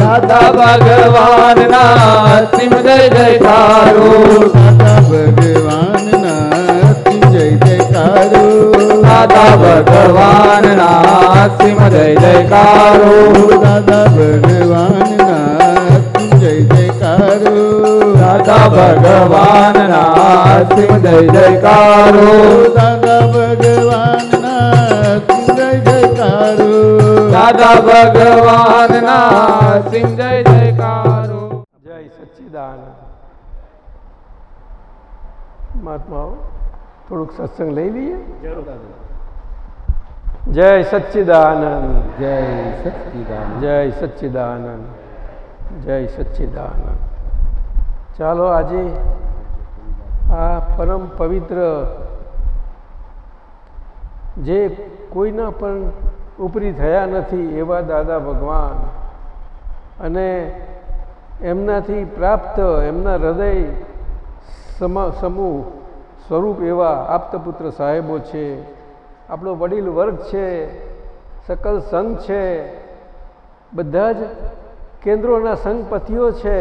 દાદા ભગવાનના સિમ જય જયકારો દાદા ભગવાનના સિમ જય જયકારો દાદા ભગવાનના સિમ જય જયકારો દાદા ભગવાનના દાદા ભગવાનના સિમ જય જયકારો. દાદા ભગવાનના જય જયકારો. દાદા ભગવાનના સિંહ જય જયકારો. જય સચ્ચિદાનંદ. મહાત્માઓ થોડુંક સત્સંગ લઈ લઈએ? જય સચ્ચિદાનંદ. જય સચિદાન જય સચ્ચિદાનંદ. જય સચ્ચિદાનંદ. ચાલો આજે આ પરમ પવિત્ર જે કોઈના પણ ઉપરી થયા નથી એવા દાદા ભગવાન અને એમનાથી પ્રાપ્ત એમના હૃદય સમ સમૂહ સ્વરૂપ એવા આપતપુત્ર સાહેબો છે, આપણો વડીલ વર્ગ છે, સકલ સંઘ છે, બધા જ કેન્દ્રોના સંઘપતિઓ છે.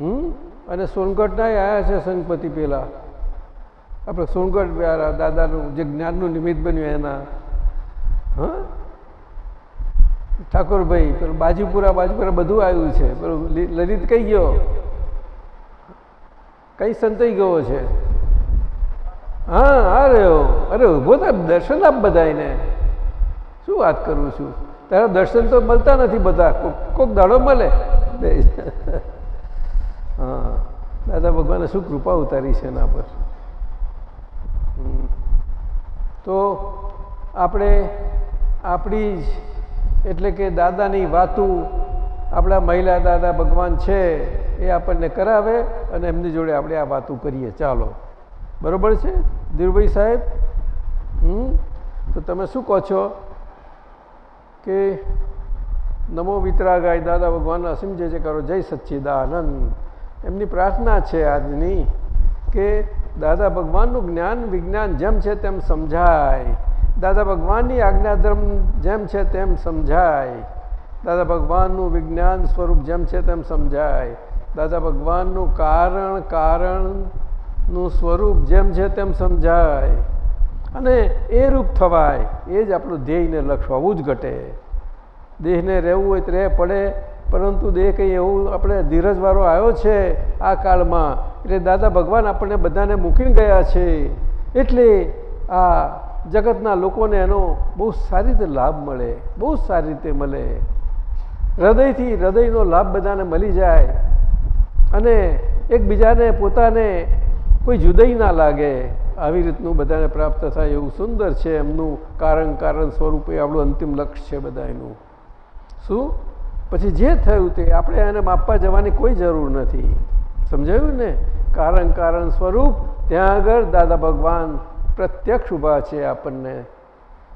હમ? અને સોનગઢના આવ્યા છે સંઘપતિ પેલા આપણે સોનગઢ વ્યારા, દાદાનું જે જ્ઞાનનું નિમિત્ત બન્યું એના. હા? ઠાકોરભાઈ, પેલું બાજીપુરા બાજીપુરા બધું આવ્યું છે. પેલું લલિત કઈ ગયો? કઈ સંતાઈ ગયો છે? હા, આ રહ્યો. અરે ઊભો દર્શન આપ બધાને શું વાત કરું છું? તારા દર્શન તો મળતા નથી બધા. કોક દાડો મળે. દાદા ભગવાને શું કૃપા ઉતારી છે એના પર. તો આપણે આપણી જ એટલે કે દાદાની વાતું આપણા મહિલા દાદા ભગવાન છે એ આપણને કરાવે અને એમની જોડે આપણે આ વાતું કરીએ. ચાલો. બરોબર છે? ધીરુભાઈ સાહેબ? હમ. તો તમે શું કહો છો? કે નમો વિતરાગાય દાદા ભગવાનના અસીમ જય જય કરો. જય સચ્ચિદાનંદ. એમની પ્રાર્થના છે આજની કે દાદા ભગવાનનું જ્ઞાન, વિજ્ઞાન જેમ છે તેમ સમજાય. દાદા ભગવાનની આજ્ઞાધર્મ જેમ છે તેમ સમજાય. દાદા ભગવાનનું વિજ્ઞાન સ્વરૂપ જેમ છે તેમ સમજાય. દાદા ભગવાનનું કારણ, કારણનું સ્વરૂપ જેમ છે તેમ સમજાય. અને એ રૂપ થવાય, એ જ આપણું ધ્યેયને લક્ષ્ય હોવું જ ઘટે. દેહને રહેવું હોય તો રહે, પડે પરંતુ દેહ કંઈ એવું આપણે ધીરજવાળો આવ્યો છે આ કાળમાં? એટલે દાદા ભગવાન આપણને બધાને મૂકીને ગયા છે. એટલે આ જગતના લોકોને એનો બહુ સારી રીતે લાભ મળે, બહુ સારી રીતે મળે. હૃદયથી હૃદયનો લાભ બધાને મળી જાય અને એકબીજાને પોતાને કોઈ જુદાઈ ના લાગે. આવી રીતનું બધાને પ્રાપ્ત થાય એવું સુંદર છે એમનું કારણ કારણ સ્વરૂપે આપણું અંતિમ લક્ષ્ય છે બધા એનું શું? પછી જે થયું તે આપણે એને માપવા જવાની કોઈ જરૂર નથી. સમજાયું ને? કારણ કારણ સ્વરૂપ ત્યાં આગળ દાદા ભગવાન પ્રત્યક્ષ ઊભા છે આપણને.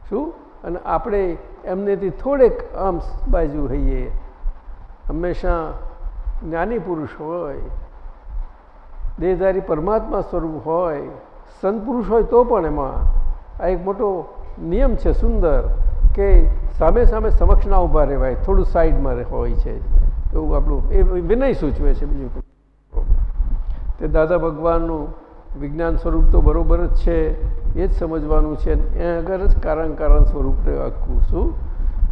શું? અને આપણે એમનેથી થોડેક આમ બાજુ હઈએ. હંમેશા જ્ઞાની પુરુષ હોય, દેહધારી પરમાત્મા સ્વરૂપ હોય, સંત પુરુષ હોય તો પણ એમાં આ એક મોટો નિયમ છે સુંદર કે સામે સામે સમક્ષ ના ઊભા રહેવાય, થોડું સાઈડમાં હોય છે. એવું આપણું એ વિનય સૂચવે છે બીજું તે દાદા ભગવાનનું વિજ્ઞાન સ્વરૂપ તો બરોબર જ છે, એ જ સમજવાનું છે. એ આગળ જ કારણ કારણ સ્વરૂપ આખું શું?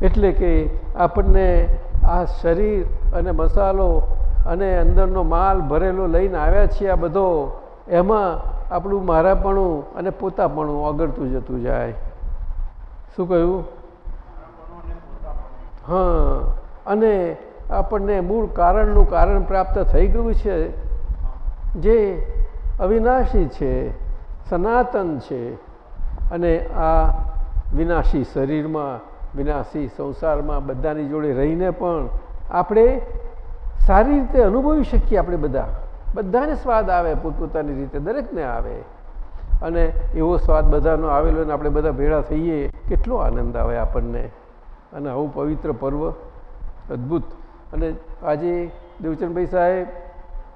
એટલે કે આપણને આ શરીર અને મસાલો અને અંદરનો માલ ભરેલો લઈને આવ્યા છીએ આ બધો, એમાં આપણું મારાપણું અને પોતાપણું અગળતું જતું જાય. શું કહ્યું? હા, અને આપણને મૂળ કારણનું કારણ પ્રાપ્ત થઈ ગયું છે. જે અવિનાશી છે, સનાતન છે, અને આ વિનાશી શરીરમાં, વિનાશી સંસારમાં બધાની જોડે રહીને પણ આપણે સારી રીતે અનુભવી શકીએ આપણે બધા. બધાને સ્વાદ આવે, પોતપોતાની રીતે દરેકને આવે. અને એવો સ્વાદ બધાનો આવેલો અને આપણે બધા ભેળા થઈએ, કેટલો આનંદ આવે આપણને. અને આવું પવિત્ર પર્વ, અદ્ભુત. અને આજે દેવચંદભાઈ સાહેબ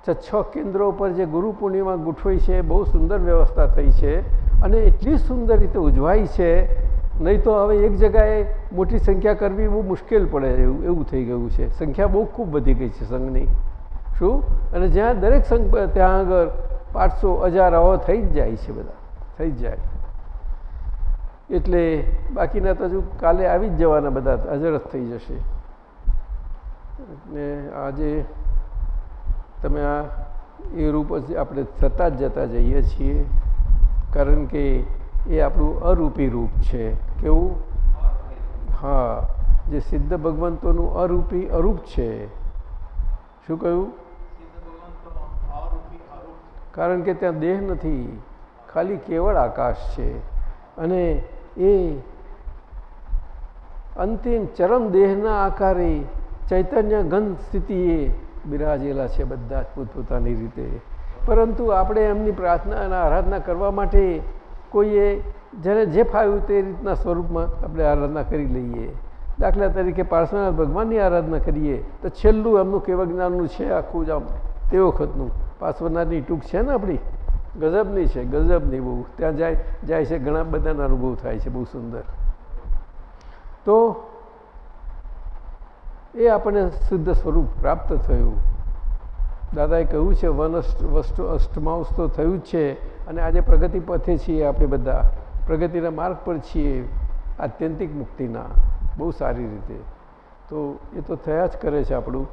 છ છ કેન્દ્રો પર જે ગુરુ પૂર્ણિમા ગોઠવાઈ છે, બહુ સુંદર વ્યવસ્થા થઈ છે અને એટલી સુંદર રીતે ઉજવાય છે, નહીં તો હવે એક જગાએ મોટી સંખ્યા કરવી બહુ મુશ્કેલ પડે એવું એવું થઈ ગયું છે. સંખ્યા બહુ ખૂબ વધી ગઈ છે સંઘની. શું? અને જ્યાં દરેક સંઘ ત્યાં આગળ પાંચસો હજાર આવો થઈ જ જાય છે બધા. થઈ જ જાય. એટલે બાકીના તો હજુ કાલે આવી જ જવાના બધા હાજર થઈ જશે. ને આજે તમે આ એ રૂપ આપણે થતા જ જતા જઈએ છીએ, કારણ કે એ આપણું અરૂપી રૂપ છે. કેવું? હા, જે સિદ્ધ ભગવંતોનું અરૂપી અરૂપ છે. શું કહ્યું? કારણ કે ત્યાં દેહ નથી, ખાલી કેવળ આકાશ છે. અને એ અંતિમ ચરમ દેહના આકારે ચૈતન્ય ગંધ સ્થિતિએ બિરાજેલા છે બધા જ પોતપોતાની રીતે. પરંતુ આપણે એમની પ્રાર્થના અને આરાધના કરવા માટે કોઈએ જેને જે ફાવ્યું તે રીતના સ્વરૂપમાં આપણે આરાધના કરી લઈએ. દાખલા તરીકે પાર્શ્વનાથ ભગવાનની આરાધના કરીએ તો છેલ્લું એમનું કેવા જ્ઞાનનું છે આખું જ આમ તે વખતનું. પાર્શ્વનાથની ટૂંક છે ને આપણી? ગજબની છે, ગજબની બહુ. ત્યાં જાય જાય છે, ઘણા બધાના અનુભવ થાય છે, બહુ સુંદર. તો એ આપણને શુદ્ધ સ્વરૂપ પ્રાપ્ત થયું. દાદાએ કહ્યું છે, વન વસ્તુ અષ્ટમાંશ તો થયું જ છે, અને આજે પ્રગતિ પથે છીએ આપણે બધા. પ્રગતિના માર્ગ પર છીએ, આત્યંતિક મુક્તિના. બહુ સારી રીતે. તો એ તો થયા જ કરે છે આપણું?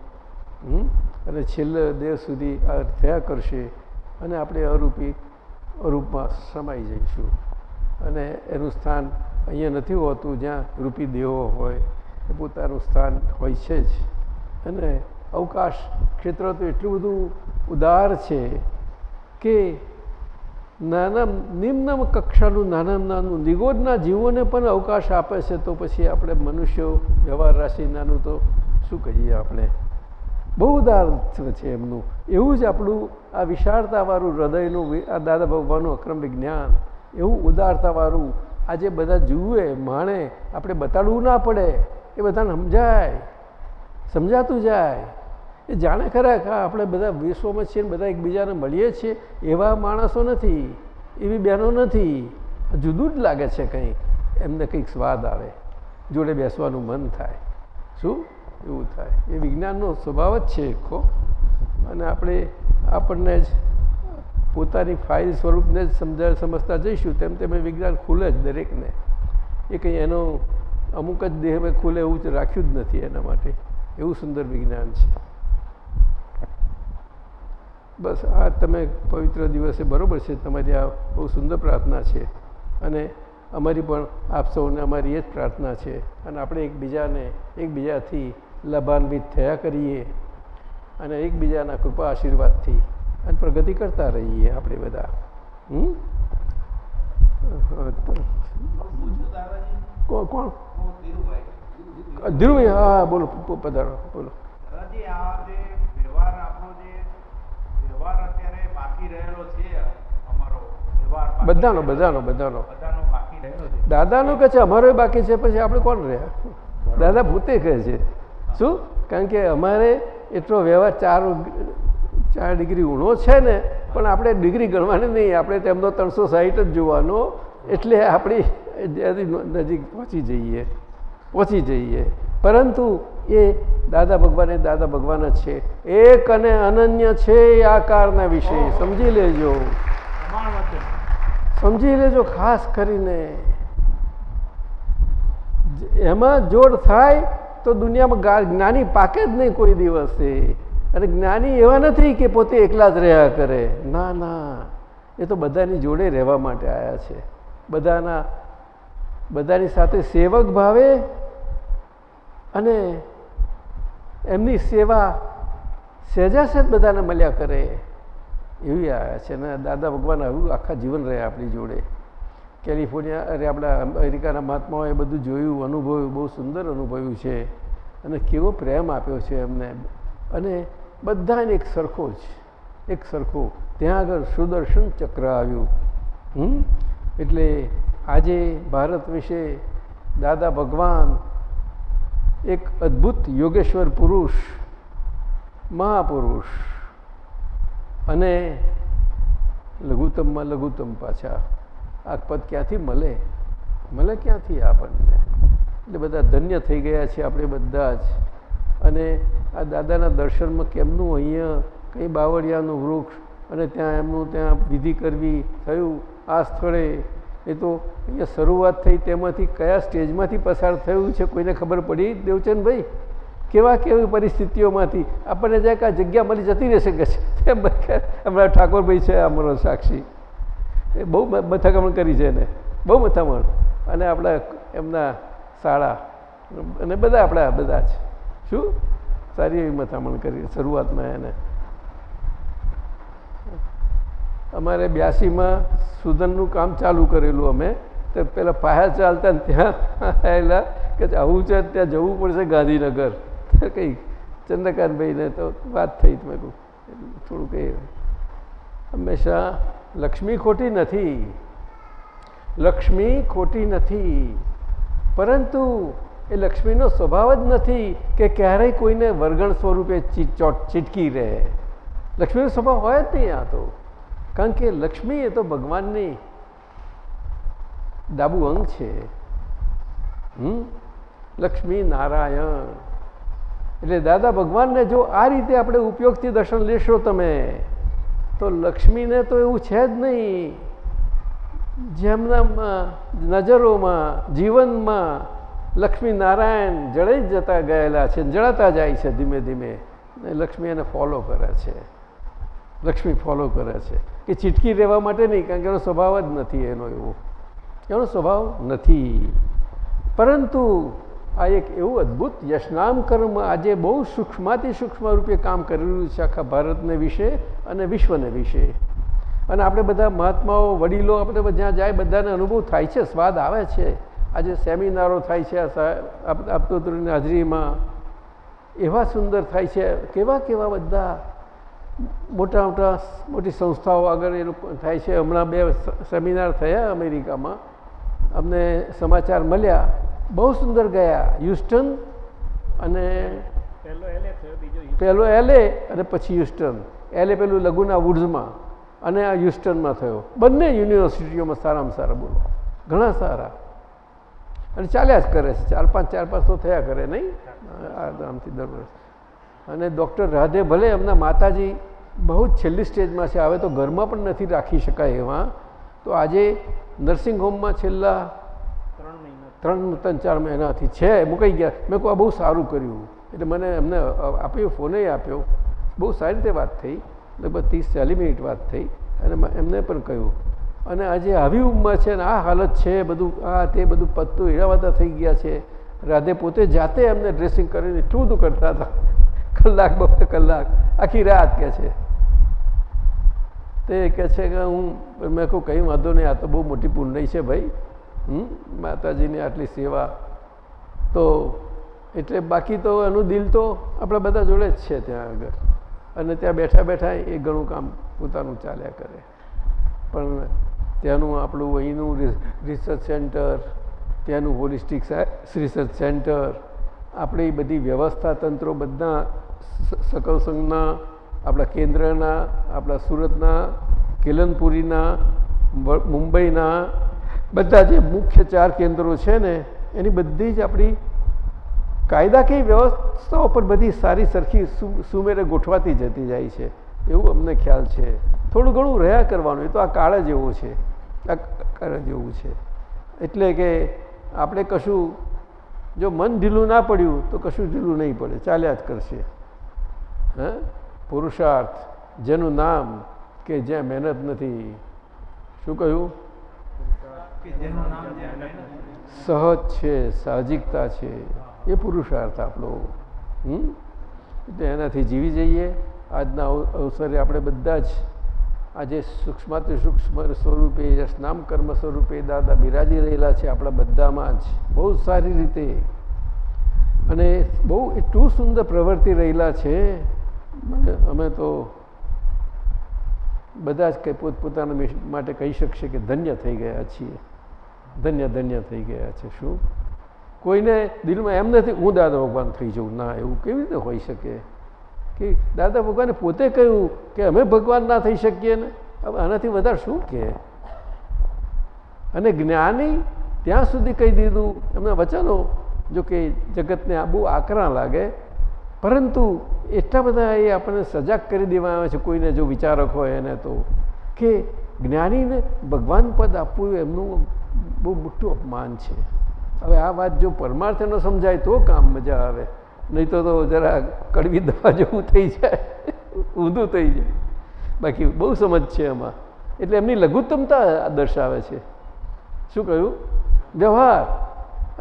અને છેલ્લે દેહ સુધી આ થયા કરશે. અને આપણે અરૂપી રૂપમાં સમાઈ જઈશું. અને એનું સ્થાન અહીંયા નથી હોતું જ્યાં રૂપી દેહો હોય. એ પોતાનું સ્થાન હોય છે જ. અને અવકાશ ક્ષેત્ર તો એટલું બધું ઉદાર છે કે નાના નિમ્ન કક્ષાનું નાના નાનું નિગોદના જીવોને પણ અવકાશ આપે છે તો પછી આપણે મનુષ્યો વ્યવહાર રાશિ નાનું તો શું કહીએ આપણે? બહુ ઉદાર છે એમનું એવું જ આપણું આ વિશાળતાવાળું હૃદયનું આ દાદા ભગવાનનું અક્રમ વિજ્ઞાન. એવું ઉદારતાવાળું આજે બધા જુએ, માણે, આપણે બતાડવું ના પડે. એ બધાને સમજાય. સમજાતું જાય. એ જાણે ખરા કે આપણે બધા વિશ્વમાં છીએ બધા એકબીજાને મળીએ છીએ એવા માણસો નથી, એવી બહેનો નથી. જુદું જ લાગે છે કંઈક. એમને કંઈક સ્વાદ આવે. જોડે બેસવાનું મન થાય. શું? એવું થાય. એ વિજ્ઞાનનો સ્વભાવ જ છે ખો અને આપણે આપણને જ પોતાની ફાઇલ સ્વરૂપને જ સમજા સમજતા જઈશું તેમ તેમ વિજ્ઞાન ખુલે જ દરેકને. એ કંઈ એનો અમુક જ દેહમાં ખુલે એવું જ રાખ્યું જ નથી એના માટે. એવું સુંદર વિજ્ઞાન છે. બસ આ તમે પવિત્ર દિવસે બરાબર છે. તમારી આ બહુ સુંદર પ્રાર્થના છે. અને અમારી પણ આપ સૌને અમારી એ જ પ્રાર્થના છે. અને આપણે એકબીજાને એકબીજાથી લાભાન્વિત થયા કરીએ અને એકબીજાના કૃપા આશીર્વાદથી અને પ્રગતિ કરતા રહીએ આપણે બધા? કોણ કોણ? ધીરુભાઈ. હા બોલો પધારો બોલો. બધાનો બધાનો બધાનો. દાદાનું કહે છે અમારો બાકી છે પછી આપણે કોણ રહ્યા? દાદા પોતે કહે છે. શું? કારણ કે અમારે એટલો વ્યવહાર ચાર ચાર ડિગ્રી ઊણો છે ને, પણ આપણે ડિગ્રી ગણવાની નહીં. આપણે તેમનો ત્રણસો સાહીઠ જ જોવાનો. એટલે આપણી નજીક પહોંચી જઈએ. પહોંચી જઈએ. પરંતુ એ દાદા ભગવાન એ દાદા ભગવાન જ છે. એક અને અનન્ય છે એ આકારના વિશે. સમજી લેજો. સમજી લેજો ખાસ કરીને. એમાં જોડ થાય તો દુનિયામાં જ્ઞાની પાકે જ નહીં કોઈ દિવસે. અને જ્ઞાની એવા નથી કે પોતે એકલા જ રહ્યા કરે. ના ના. એ તો બધાની જોડે રહેવા માટે આવ્યા છે. બધાના, બધાની સાથે સેવક ભાવે અને એમની સેવા સહેજા સહેજ બધાને મળ્યા કરે. એવી આવ્યા છે. અને દાદા ભગવાન આવું આખા જીવન રહ્યા આપણી જોડે. કેલિફોર્નિયા, અરે આપણા અમેરિકાના મહાત્માઓએ બધું જોયું, અનુભવ્યું, બહુ સુંદર અનુભવ્યું છે અને કેવો પ્રેમ આપ્યો છે એમને. અને બધાને એક સરખો જ, એક સરખો, ત્યાં આગળ સુદર્શન ચક્ર આવ્યું. એટલે આજે ભારત વિશે દાદા ભગવાન એક અદ્ભુત યોગેશ્વર પુરુષ, મહાપુરુષ અને લઘુત્તમમાં લઘુત્તમ પાછા. આ પદ ક્યાંથી મળે? મળે ક્યાંથી આપણને? એટલે બધા ધન્ય થઈ ગયા છે આપણે બધા જ. અને આ દાદાના દર્શનમાં કેમનું અહીંયા કંઈ બાવળિયાનું વૃક્ષ અને ત્યાં એમનું ત્યાં વિધિ કરવી થયું આ સ્થળે? એ તો અહીંયા શરૂઆત થઈ તેમાંથી કયા સ્ટેજમાંથી પસાર થયું છે કોઈને ખબર પડી? દેવચંદભાઈ, કેવા કેવી પરિસ્થિતિઓમાંથી? આપણને જાય કે આ જગ્યા મળી જતી રહેશે કે છે? હમણાં ઠાકોરભાઈ છે, અમારો સાક્ષી. એ બહુ મથામણ કરી છે એને. બહુ મથામણ. અને આપણા એમના શાળા અને બધા આપણા, બધા જ. શું? સારી એવી મથામણ કરી, શરૂઆતમાં એને. અમારે બ્યાસીમાં સુધનનું કામ ચાલુ કરેલું અમે. તો પેલા પાયા ચાલતા ત્યાં આવેલા કે આવું છે, ત્યાં જવું પડશે ગાંધીનગર. કંઈ ચંદ્રકાંતભાઈને તો વાત થઈ મેં કહું. થોડું કંઈ હંમેશા લક્ષ્મી ખોટી નથી. લક્ષ્મી ખોટી નથી. પરંતુ એ લક્ષ્મીનો સ્વભાવ જ નથી કે ક્યારેય કોઈને વર્ગણ સ્વરૂપે ચીટકી રહે. લક્ષ્મીનો સ્વભાવ હોય જ નહીં આ તો. કારણ કે લક્ષ્મી એ તો ભગવાનની ડાબુ અંગ છે. હમ? લક્ષ્મી નારાયણ. એટલે દાદા ભગવાનને જો આ રીતે આપણે ઉપયોગથી દર્શન લેશો તમે તો લક્ષ્મીને તો એવું છે જ નહીં. જેમના નજરોમાં, જીવનમાં લક્ષ્મી નારાયણ જળાઈ જતા ગયેલા છે, જળાતા જાય છે ધીમે ધીમે. લક્ષ્મી એને ફોલો કરે છે. લક્ષ્મી ફોલો કરે છે. કે ચીટકી રહેવા માટે નહીં, કારણ કે એનો સ્વભાવ જ નથી એનો એવો. એનો સ્વભાવ નથી. પરંતુ આ એક એવું અદ્ભુત યશનામ કર્મ આજે બહુ સૂક્ષ્માથી સૂક્ષ્મ રૂપે કામ કરી રહ્યું છે આખા ભારતને વિશે અને વિશ્વને વિશે. અને આપણે બધા મહાત્માઓ, વડીલો, આપણે જ્યાં જાય બધાને અનુભવ થાય છે, સ્વાદ આવે છે. આજે સેમિનારો થાય છે આપતોત્રીની હાજરીમાં. એવા સુંદર થાય છે. કેવા કેવા બધા મોટા મોટા મોટી સંસ્થાઓ આગળ એ લોકો થાય છે. હમણાં બે સેમિનાર થયા અમેરિકામાં. અમને સમાચાર મળ્યા. બહુ સુંદર ગયા. હ્યુસ્ટન અને પહેલો એલે અને પછી હ્યુસ્ટન એલે પેલું લઘુના વુડ્સમાં અને આ હ્યુસ્ટનમાં થયો. બંને યુનિવર્સિટીઓમાં સારામાં સારા બોલો. ઘણા સારા. અને ચાલ્યા જ કરે છે. ચાર પાંચ ચાર પાંચ તો થયા કરે નહીં? આ આમથી દર વર્ષ. અને ડૉક્ટર રાધે ભલે એમના માતાજી બહુ જ છેલ્લી સ્ટેજમાં છે હવે તો ઘરમાં પણ નથી રાખી શકાય એવા. તો આજે નર્સિંગ હોમમાં છેલ્લા ત્રણ ત્રણ, ચાર મહિનાથી છે. મુકાઈ ગયા, મેં કહું આ બહુ સારું કર્યું. એટલે મને એમને આપ્યો, ફોને આપ્યો. બહુ સારી રીતે વાત થઈ. લગભગ ત્રીસ, ચાલીસ મિનિટ વાત થઈ. અને એમને પણ કહ્યું. અને આજે આવી ઉંમર છે ને, આ હાલત છે, બધું, આ તે બધું પત્તું હીરાવાદા થઈ ગયા છે. રાધે પોતે જાતે એમને ડ્રેસિંગ કરીને એટલું બધું કરતા હતા. કલાક, બપોર કલાક. આખી રાત કે છે. તે કહે છે કે હું, મેં કહું કંઈ વાંધો નહીં, આ તો બહુ મોટી પુણ્ય છે ભાઈ. માતાજીની આટલી સેવા. તો એટલે બાકી તો એનું દિલ તો આપણા બધા જોડે જ છે ત્યાં આગળ. અને ત્યાં બેઠા બેઠા એ ઘણું કામ પોતાનું ચાલ્યા કરે. પણ ત્યાંનું આપણું અહીંનું રિસર્ચ સેન્ટર ત્યાંનું હોલિસ્ટિક રિસર્ચ સેન્ટર આપણી બધી વ્યવસ્થા તંત્રો બધા સકલ સંઘના, આપણા કેન્દ્રના, આપણા સુરતના, કેલનપુરીના મુંબઈના બધા જે મુખ્ય ચાર કેન્દ્રો છે ને, એની બધી જ આપણી કાયદાકીય વ્યવસ્થાઓ પર બધી સારી સરખી સુમેરે ગોઠવાતી જતી જાય છે. એવું અમને ખ્યાલ છે. થોડું ઘણું રહ્યા કરવાનું, એ તો આ કાળ જ એવો છે. આ કાળ જ એવું છે. એટલે કે આપણે કશું, જો મન ઢીલું ના પડ્યું, તો કશું ઢીલું નહીં પડે. ચાલ્યા જ કરશે. હા? પુરુષાર્થ, જેનું નામ કે જ્યાં મહેનત નથી. શું કહ્યું કે જેનું નામ જ્યાં મહેનત સહજ છે, સાહજિકતા છે, એ પુરુષાર્થ આપણો. એટલે એનાથી જીવી જઈએ. આજના અવ- અવસરે આપણે બધા જ આજે સૂક્ષ્માતિ સૂક્ષ્મ સ્વરૂપે યશનામ કર્મ સ્વરૂપે દાદા બિરાજી રહેલા છે આપણા બધામાં જ. બહુ સારી રીતે. અને બહુ એટલું સુંદર પ્રવૃત્તિ રહેલા છે. અમે તો બધા જ કંઈ પોતપોતાના માટે કહી શકશે કે ધન્ય થઈ ગયા છીએ. ધન્ય ધન્ય થઈ ગયા છે. શું? કોઈને દિલમાં એમ નથી, હું દાદા ભગવાન થઈ જાઉં. ના, એવું કેવી રીતે હોઈ શકે? કે દાદા ભગવાને પોતે કહ્યું કે અમે ભગવાન ના થઈ શકીએ ને? હવે આનાથી વધારે શું કહે અને જ્ઞાની ત્યાં સુધી કહી દીધું. એમના વચનો, જો કે જગતને આ બહુ આકરા લાગે. પરંતુ એટલા બધા એ આપણને સજાગ કરી દેવામાં આવે છે, કોઈને જો વિચારક હોય એને તો, કે જ્ઞાનીને ભગવાન પદ આપવું એમનું બહુ મોટું અપમાન છે. હવે આ વાત જો પરમાર્થનો સમજાય તો કામ મજા આવે. નહીં તો તો જરા કડવી દવા જેવું થઈ જાય. ઊંધું થઈ જાય. બાકી બહુ સમજ છે એમાં એટલે એમની લઘુત્તમતા દર્શાવે છે. શું કહ્યું? વ્યવહાર.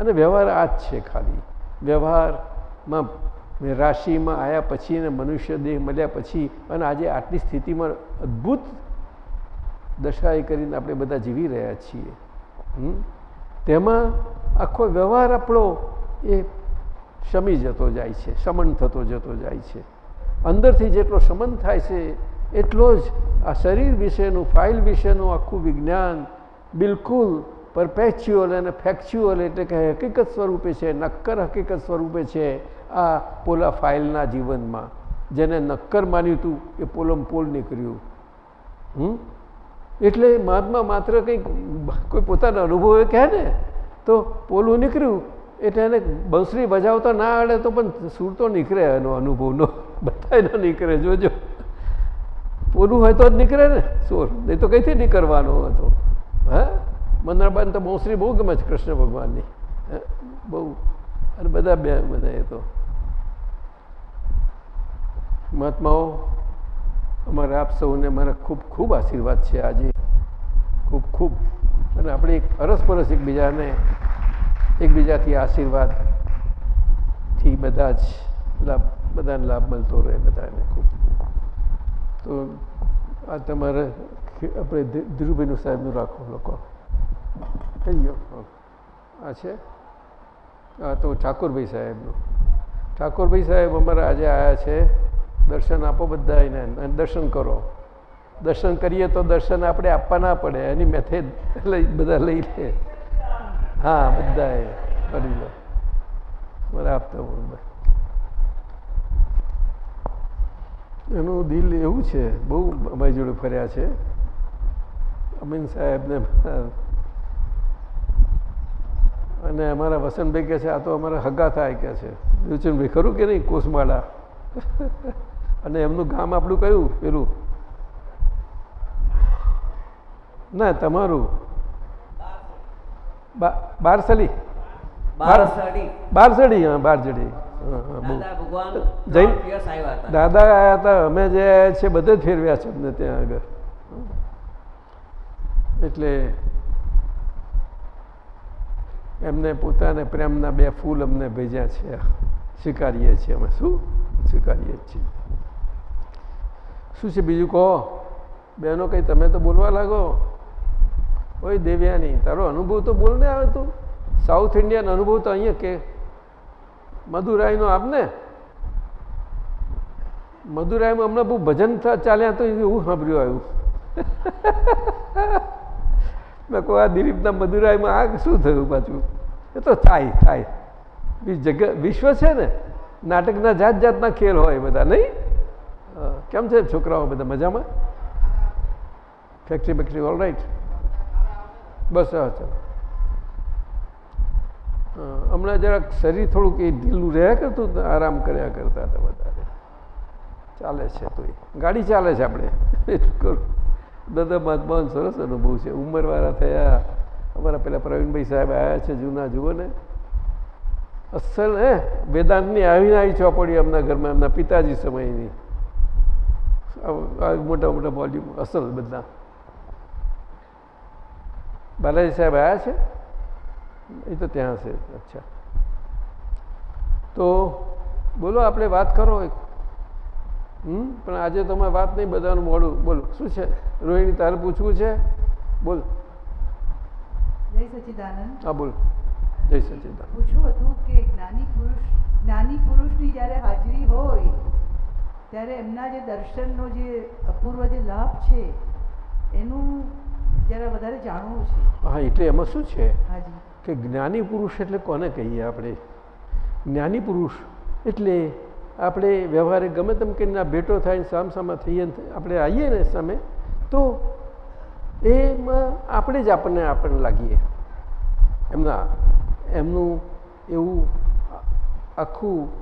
અને વ્યવહાર આ જ છે ખાલી. વ્યવહારમાં રાશિમાં આવ્યા પછી અને મનુષ્ય દેહ મળ્યા પછી અને આજે આટલી સ્થિતિમાં અદ્ભુત દશાએ કરીને આપણે બધા જીવી રહ્યા છીએ? તેમાં આખો વ્યવહાર આપણો એ શમી જતો જાય છે, શમન થતો જતો જાય છે. અંદરથી જેટલો શમન થાય છે, એટલો જ આ શરીર વિશેનું, ફાઇલ વિશેનું આખું વિજ્ઞાન બિલકુલ પરપેચ્યુઅલ અને ફેક્ચ્યુઅલ એટલે કે હકીકત સ્વરૂપે છે, નક્કર હકીકત સ્વરૂપે છે આ પોલા ફાઇલના જીવનમાં. જેને નક્કર માન્યું હતું એ પોલમ પોલ નીકળ્યું. હમ? એટલે મહાત્મા માત્ર કંઈક કોઈ પોતાના અનુભવે કહે ને, તો પોલું નીકળ્યું. એટલે એને બંસરી બજાવતા ના આવડે તો પણ સૂર તો નીકળે એનો અનુભવનો. બધાય ન નીકળે, જોજો. પોલું હોય તો જ નીકળે ને સૂર. નહીં તો કંઈથી નીકળવાનો હતો? હા? મંદરબાન તો બંસરી બહુ ગમે છે કૃષ્ણ ભગવાનની. બહુ. અને બધા બે, બધા એ તો. મહાત્માઓ અમારા આપ સૌને મારા ખૂબ ખૂબ આશીર્વાદ છે આજે. ખૂબ ખૂબ. અને આપણે એક અરસપરસ એકબીજાને એકબીજાથી આશીર્વાદથી બધા જ લાભ, બધાને લાભ મળતો રહે બધાને ખૂબ. તો આ તમારે આપણે ધીર- ધીરુભાઈનું સાહેબનું રાખો લોકો. થઈ ગયો. આ છે? આ તો ઠાકોરભાઈ સાહેબનું. ઠાકોરભાઈ સાહેબ અમારા આજે આવ્યા છે. દર્શન આપો બધા એને દર્શન કરો. દર્શન કરીએ તો દર્શન આપણે આપવા ના પડે, એની મેથેડ લઈ, બધા લઈ લે. હા બધા એ કરી લો. મારે આપતા એનું દિલ એવું છે, બહુ અમારી જોડે ફર્યા છે. અમીન સાહેબને અને અમારા વસંતભાઈ કહે છે, આ તો અમારા હગા થાય કે છે. વિચનભાઈ ખરું કે નહીં? કોસમાળા. અને એમનું ગામ આપણું કયું? પેલું? ના તમારું. બારસલી બારસડી હા બારસડી જૈન દાદા આવ્યા હતા. અમે જે છે બધે જ ફેરવ્યા છે અમને ત્યાં આગળ. એટલે એમને પોતાને પ્રેમના બે ફૂલ અમને ભેજ્યા છે. સ્વીકારીએ છીએ અમે. શું? સ્વીકારીએ છીએ. શું છે બીજું કહો? બહેનો કંઈ તમે તો બોલવા લાગો? ઓય દેવ્યાની, તારો અનુભવ તો બોલને આવે તું. સાઉથ ઇન્ડિયન અનુભવ તો અહીંયા કે. મદુરાઈનો આપને? મદુરાઈમાં હમણાં બહુ ભજન ચાલ્યા તો એવું સાંભળ્યું આવ્યું. મેં કહું આ દિલીપના મદુરાઈમાં આ શું થયું પાછું? એ તો થાય થાય. જગ વિશ્વ છે ને? નાટકના જાત જાતના ખેલ હોય બધા, નહીં. કેમ છે છોકરાઓ બધા મજામાં? ફેક્ટરી બેક્ટરી ઓલ રાઈટ બસ, હા, ચાલો. હમણાં જરાક શરીર થોડુંક એ ઢીલું રહ્યા કરતું આરામ કર્યા કરતા હતા વધારે. ચાલે છે તો ગાડી ચાલે છે આપણે. એટલું કરું. દાદા મહાત્માનો સરસ અનુભવ છે. ઉંમરવાળા થયા. અમારા પેલા પ્રવીણભાઈ સાહેબ આવ્યા છે જૂના, જુઓ ને. અસલ, હે, વેદાંતની આવીને આવી ચોપડી એમના ઘરમાં એમના પિતાજી સમયની. આ- મોટા મોટા વોલ્યુમ અસલ બધા. બાલાજી સાહેબ આવ્યા છે? એ તો ત્યાં છે. અચ્છા. તો બોલો આપણે વાત કરો એક. હમ? પણ આજે તમે વાત નહીં બધાનું મોડું. બોલો શું છે? રોહિણી તારે પૂછવું છે? બોલ. જય સચિદાનંદ. હા બોલ. જય સચિદાન પૂછવું હતું કે જ્ઞાની પુરુષ જ્ઞાની પુરુષની જ્યારે હાજરી હોય ત્યારે એમના જે દર્શનનો જે અપૂર્વ જે લાભ છે એનું જરા વધારે જાણવું છે. હા એટલે એમાં શું છે? કે જ્ઞાની પુરુષ એટલે કોને કહીએ આપણે? જ્ઞાની પુરુષ એટલે આપણે વ્યવહારે ગમે તેમ કે આ ભેટો થાય ને સામસામા થઈએ આપણે આવીએ ને સામે તો એમાં આપણે જ આપણને આપણને લાગીએ. એમના એમનું એવું આખું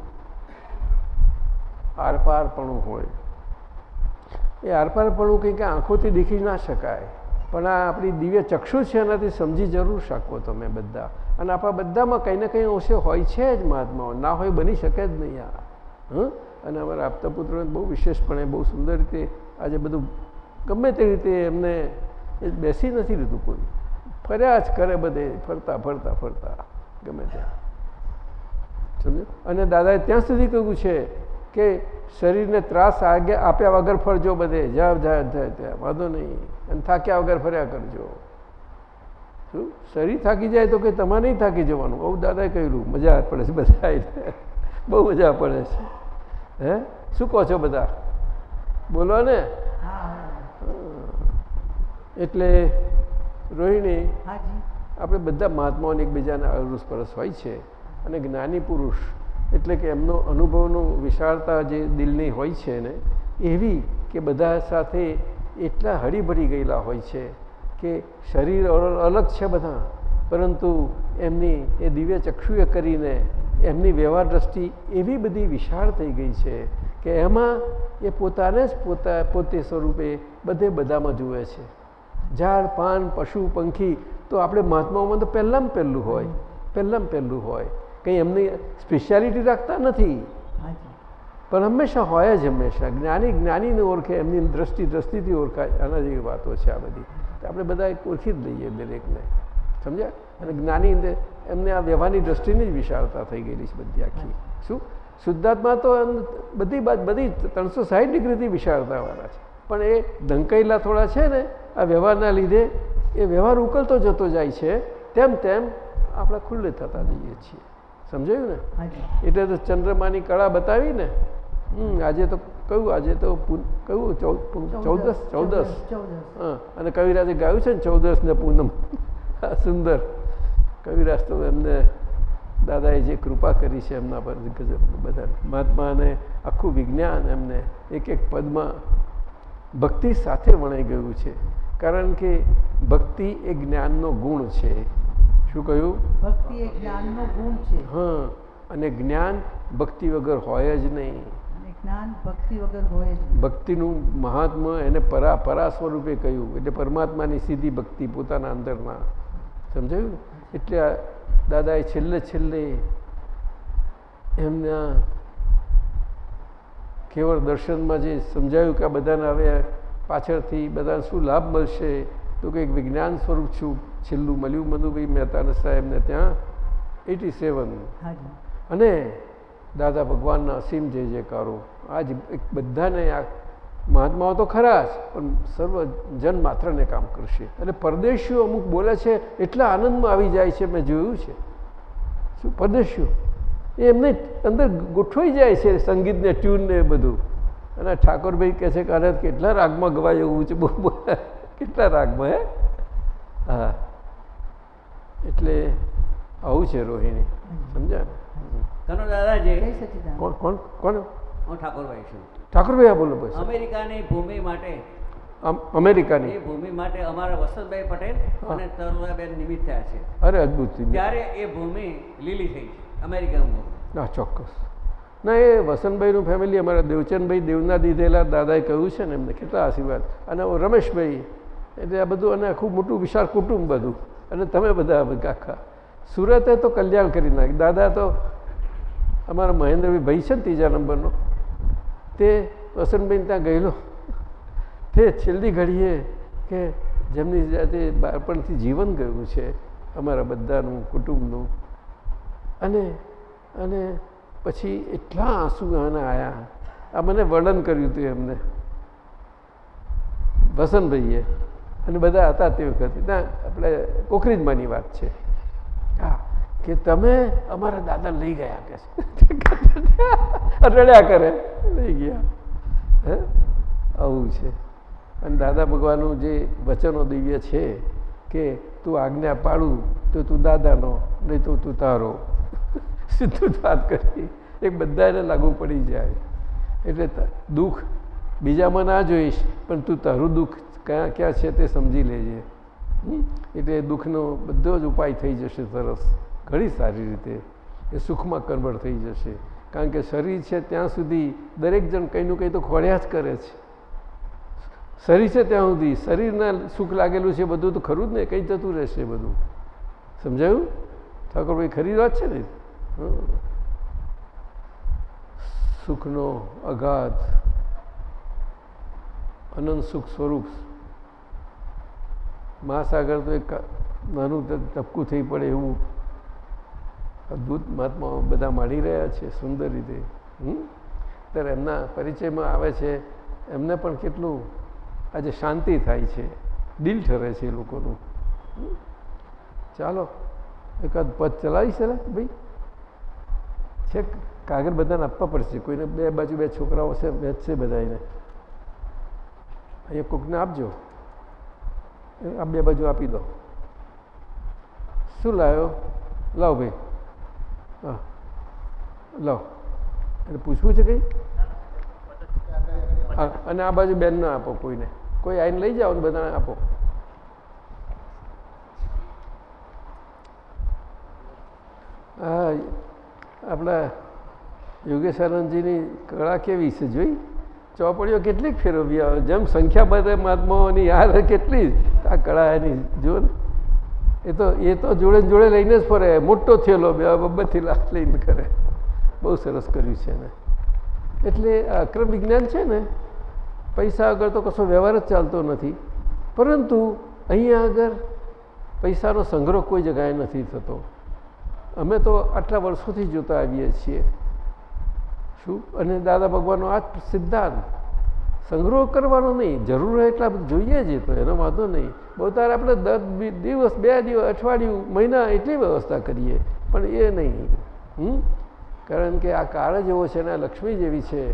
આરપારપણું હોય. એ આરપારપણું કંઈક આંખોથી દેખી ના શકાય. પણ આ આપણી દિવ્ય ચક્ષુ છે એનાથી સમજી જરૂર શકો તમે બધા. અને આપણા બધામાં કંઈ ને કંઈ અંશે હોય છે જ મહાત્માઓ. ના હોય બની શકે જ નહીં આ. હં? અને અમારા આપતા પુત્રોને બહુ વિશેષપણે બહુ સુંદર રીતે આજે બધું ગમે તે રીતે એમને એ બેસી નથી લીધું કોઈ. ફર્યા જ કરે બધે, ફરતા ફરતા ફરતા. ગમે ત્યાં. સમજો અને દાદાએ ત્યાં સુધી કહ્યું છે કે શરીરને ત્રાસ આગે આપ્યા વગર ફરજો બધે. જ્યાં જાય થાય ત્યાં વાંધો નહીં. અને થાક્યા વગર ફર્યા કરજો. શું? શરીર થાકી જાય તો કે તમારે નહીં થાકી જવાનું? બહુ દાદાએ કહ્યું મજા પડે છે બધા બહુ મજા પડે છે. હે? શું કહો છો બધા? બોલો ને. એટલે રોહિણી આપણે બધા મહાત્માઓને એકબીજાના અરુસપરસ હોય છે. અને જ્ઞાની પુરુષ. એટલે કે એમનો અનુભવનું વિશાળતા જે દિલની હોય છે ને એવી કે બધા સાથે એટલા હળીભળી ગયેલા હોય છે કે શરીર અલગ છે બધા, પરંતુ એમની, એ દિવ્ય ચક્ષુએ કરીને એમની વ્યવહાર દ્રષ્ટિ એવી બધી વિશાળ થઈ ગઈ છે કે એમાં એ પોતાને જ પોતા, પોતે સ્વરૂપે બધે બધામાં જુએ છે. ઝાડ, પાન, પશુ, પંખી, તો આપણે મહાત્માઓમાં તો પહેલાં પહેલું હોય પહેલાં પહેલું હોય. કંઈ એમની સ્પેશિયાલિટી રાખતા નથી. પણ હંમેશા હોય જ હંમેશા. જ્ઞાની જ્ઞાનીને ઓળખે એમની દ્રષ્ટિ દ્રષ્ટિથી ઓળખાય. આના જેવી વાતો છે આ બધી. તો આપણે બધા ઓળખી જ લઈએ દરેકને. સમજ્યા? અને જ્ઞાની એમને આ વ્યવહારની દ્રષ્ટિની જ વિશાળતા થઈ ગયેલી છે બધી આખી. શું? શુદ્ધાત્મા તો એમ બધી બાદ બધી ત્રણસો સાહીઠ ડિગ્રીથી વિશાળતાવાળા છે. પણ એ ઢંકાયેલા થોડા છે ને આ વ્યવહારના લીધે એ વ્યવહાર ઉકલતો જતો જાય છે. તેમ તેમ આપણે ખુલ્લે થતા જઈએ છીએ. સમજાયું ને? એટલે તો ચંદ્રમાની કળા બતાવી ને હમ આજે તો કયું આજે તો કયું? ચૌદસ ચૌદસ હા અને કવિરાજે ગાયું છે ને ચૌદસ ને પૂનમ સુંદર. કવિરાજ તો એમને દાદાએ જે કૃપા કરી છે એમના પર બધા મહાત્માને આખું વિજ્ઞાન એમને એક એક પદમાં ભક્તિ સાથે વણાઈ ગયું છે. કારણ કે ભક્તિ એ જ્ઞાનનો ગુણ છે. શું કહ્યું? ભક્તિ એ જ્ઞાનનો ગુણ છે. હા અને જ્ઞાન ભક્તિ વગર હોય જ નહીં. જ્ઞાન ભક્તિ વગર હોય ભક્તિનું મહાત્મા એને પરા પરા સ્વરૂપે કહ્યું. એટલે પરમાત્માની સીધી ભક્તિ પોતાના અંદરના સમજાયું? એટલે દાદાએ છેલ્લે છેલ્લે એમના કેવળ દર્શનમાં જે સમજાયું કે આ બધાને હવે પાછળથી બધાને શું લાભ મળશે તો કંઈક વિજ્ઞાન સ્વરૂપ છું છેલ્લું મળ્યું મધુભાઈ મહેતાના સાહેબને ત્યાં એટી સેવન. અને દાદા ભગવાનના અસીમ જય જયકારો. આજ એક બધાને આ મહાત્માઓ તો ખરા જ પણ સર્વ જન માત્રને કામ કરશે. અને પરદેશીઓ અમુક બોલે છે એટલા આનંદમાં આવી જાય છે. મેં જોયું છે. શું પરદેશીઓ? એ એમને અંદર ગોઠવાઈ જાય છે સંગીતને ટ્યુનને એ બધું. અને ઠાકોરભાઈ કહે છે કે અરે કેટલા રાગમાં ગવાય એવું છે. બહુ બહુ કેટલા રાગમાં હે? હા. એટલે આવું છે રોહિણી સમજ્યા? કોણ કોણ કોણ? હું ઠાકોરભાઈ છું. ઠાકોરભાઈ બોલો બસ. અમેરિકાની ભૂમિ માટે અમ- અમેરિકાની? એ ભૂમિ માટે અમારા વસંતભાઈ પટેલ અને તરુણાબેન નિમિત્ત થયા છે. અરે અદભુત ત્યારે એ ભૂમિ લીલી થઈ છે અમેરિકામાં ના ચોક્કસ. ના એ વસંતભાઈનું ફેમિલી અમારા દેવચંદભાઈ દેવના દીધેલા દાદાએ કહ્યું છે ને એમને કેટલા આશીર્વાદ. અને રમેશભાઈ એટલે આ બધું અને આખું મોટું વિશાળ કુટુંબ બધું. અને તમે બધા આખા. સુરતે તો કલ્યાણ કરી નાખ્યું દાદા તો અમારા મહેન્દ્રભાઈ ભાઈ છે ને ત્રીજા નંબરનો. તે વસંતભાઈ ત્યાં ગયેલો. તે છેલ્લી ઘડીએ કે જેમની જાતે બાળપણથી જીવન ગયું છે અમારા બધાનું કુટુંબનું. અને અને પછી એટલા આંસુ આના આવ્યા આ મને વર્ણન કર્યું હતું એમને. વસંતભાઈએ. અને બધા હતા તે વખતે. ના, આપણે કોકરીજમાંની વાત છે. હા, કે તમે અમારા દાદા લઈ ગયા કે રડ્યા કરે, લઈ ગયા. હે? આવું છે. અને દાદા ભગવાનનું જે વચનો દિવ્ય છે કે તું આજ્ઞા પાડું તો તું દાદાનો, નહીં તો તું તારો. સીધું વાત કરી. એ બધાને લાગુ પડી જાય. એટલે દુઃખ બીજામાં ના જોઈશ, પણ તું તારું દુઃખ ક્યાં ક્યાં છે તે સમજી લેજે? એટલે દુઃખનો બધો જ ઉપાય થઈ જશે સરસ. ઘણી સારી રીતે એ સુખમાં કન્વર્ટ થઈ જશે. કારણ કે શરીર છે ત્યાં સુધી દરેક જણ કંઈનું કંઈ તો ખોળ્યા જ કરે છે. શરીર છે ત્યાં સુધી શરીરના સુખ લાગેલું છે બધું તો ખરું જ ને, કંઈ જતું રહેશે બધું. સમજાયું? ઠાકોરભાઈ, ખરી વાત છે ને. સુખનો અગાધ અનંત સુખ સ્વરૂપ મહાસાગર તો એક નાનું ટપકું થઈ પડે એવું અદ્ભુત મહાત્માઓ બધા માણી રહ્યા છે, સુંદર રીતે? ત્યારે એમના પરિચયમાં આવે છે, એમને પણ કેટલું આજે શાંતિ થાય છે, દિલ ઠરે છે એ લોકોનું? ચાલો, એકાદ પદ ચલાવી છે ભાઈ? છે કાગળ બધાને આપવા પડશે, કોઈને બે બાજુ બે છોકરાઓ છે બધા એને અહીંયા કોકને આપજો. આ બે બાજુ આપી દો. શું લાવ્યો લાવ ભાઈ. હા. લાવ. એટલે પૂછવું છે કંઈ? અને આ બાજુ બેન ના આપો કોઈને. કોઈ આવીને લઈ જાઓ ને બધાને આપો. હા, આપણા યોગેશ કળા કેવી છે જોઈ? ચોપડીઓ કેટલીક ફેરવી આવે. જેમ સંખ્યા બધે મહાત્માઓની યાર કેટલી આ કળા એની જો ને. એ તો એ તો જોડે જોડે લઈને જ ફરે. મોટો થયેલો બે બબ્બથી લાખ લઈને કરે બહુ સરસ કર્યું છે એને. એટલે અક્રમ વિજ્ઞાન છે ને, પૈસા આગળ તો કશો વ્યવહાર જ ચાલતો નથી. પરંતુ અહીંયા આગળ પૈસાનો સંગ્રહ કોઈ જગાએ નથી થતો. અમે તો આટલા વર્ષોથી જોતા આવીએ છીએ. શું? અને દાદા ભગવાનનો આ સિદ્ધાંત. સંગ્રહ કરવાનો નહીં. જરૂર હોય એટલા બધું જોઈએ જ તો, એનો વાંધો નહીં. બહુ તારે આપણે દસ દિવસ, બે દિવસ, અઠવાડિયું, મહિના એટલી વ્યવસ્થા કરીએ, પણ એ નહીં. હમ? કારણ કે આ કાળ જ એવો છે ને, આ લક્ષ્મી જેવી છે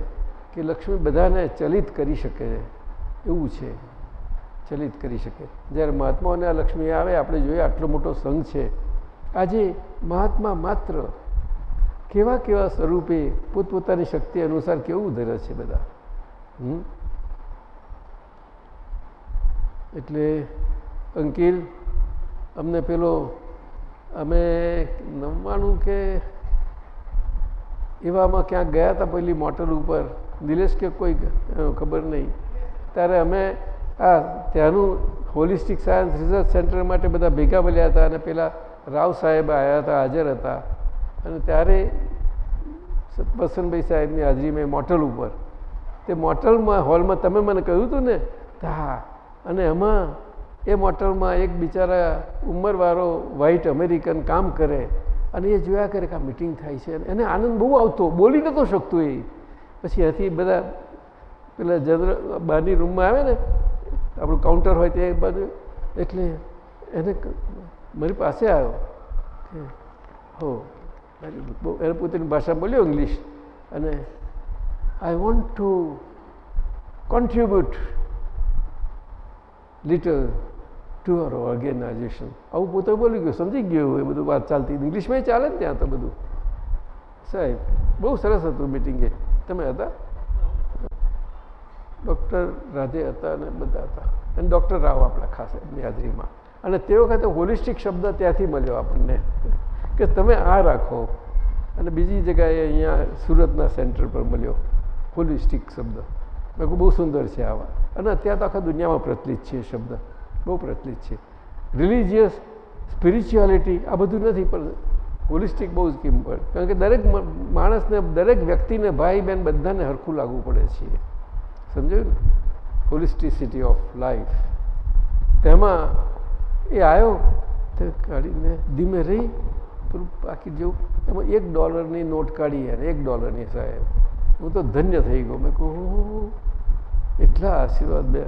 કે લક્ષ્મી બધાને ચલિત કરી શકે. એવું છે. ચલિત કરી શકે. જ્યારે મહાત્માઓને આ લક્ષ્મી આવે, આપણે જોઈએ આટલો મોટો સંઘ છે. આજે મહાત્મા માત્ર કેવા કેવા સ્વરૂપે પોતપોતાની શક્તિ અનુસાર કેવું ધરે છે બધા? હમ? એટલે અંકિલ, અમને પેલો, અમે નવ્વાણું કે એવામાં ક્યાંક ગયા હતા પેલી મોટર ઉપર? નિલેશ કે કોઈ ખબર નહીં. ત્યારે અમે આ ત્યાંનું હોલિસ્ટિક સાયન્સ રિસર્ચ સેન્ટર માટે બધા ભેગા મળ્યા હતા અને પેલા રાવ સાહેબ આવ્યા હતા, હાજર હતા. અને ત્યારે વસંતભાઈ સાહેબની હાજરીમાં મોટલ ઉપર. તે મોટલમાં, હોલમાં તમે મને કહ્યું હતું ને? હા. અને એમાં એ મોટલમાં એક બિચારા ઉંમરવાળો વ્હાઇટ અમેરિકન કામ કરે અને એ જોયા કરે કે આ મિટિંગ થાય છે. એને આનંદ બહુ આવતો. બોલી નહોતો શકતો એ. પછી અહીંથી બધા પેલા જનરલ બહારની રૂમમાં આવે ને, આપણું કાઉન્ટર હોય તે બાજુ, એટલે એને મારી પાસે આવ્યો કે, હો. એને પોતાની ભાષા બોલ્યો ઇંગ્લિશ અને I want to contribute little to our organisation આવું પોતે બોલી ગયો, સમજી ગયો એ બધું વાત ચાલતી ઇંગ્લિશમાં ચાલે ને ત્યાં તો બધું. સાહેબ, બહુ સરસ હતું મિટિંગ તમે હતા? ડૉક્ટર રાધે હતા અને બધા હતા. અને ડૉક્ટર રાવ આપણા ખાસ એમની અને તે વખતે હોલિસ્ટિક શબ્દ ત્યાંથી મળ્યો આપણને. કે તમે આ રાખો. અને બીજી જગ્યાએ અહીંયા સુરતના સેન્ટર પર મળ્યો. હોલિસ્ટિક શબ્દ. મેં બહુ સુંદર છે આવા. અને અત્યારે તો આખા દુનિયામાં પ્રચલિત છે શબ્દ. બહુ પ્રચલિત છે. રિલિજિયસ સ્પિરિચ્યુઆલિટી આ બધું નથી, પણ હોલિસ્ટિક બહુ જ કિંમત. કારણ કે દરેક માણસને, દરેક વ્યક્તિને ભાઈ બહેન બધાને હરખું લાગવું પડે છે. સમજાયું ને? હોલિસ્ટિસિટી ઓફ લાઈફ તેમાં એ આવ્યો તે કાઢીને ધીમે રહી પાકીટ જેવું, એમાં એક ડોલરની નોટ કાઢી અને એક ડોલરની સાહેબ. હું તો ધન્ય થઈ ગયો. મેં કહું એટલા આશીર્વાદ બે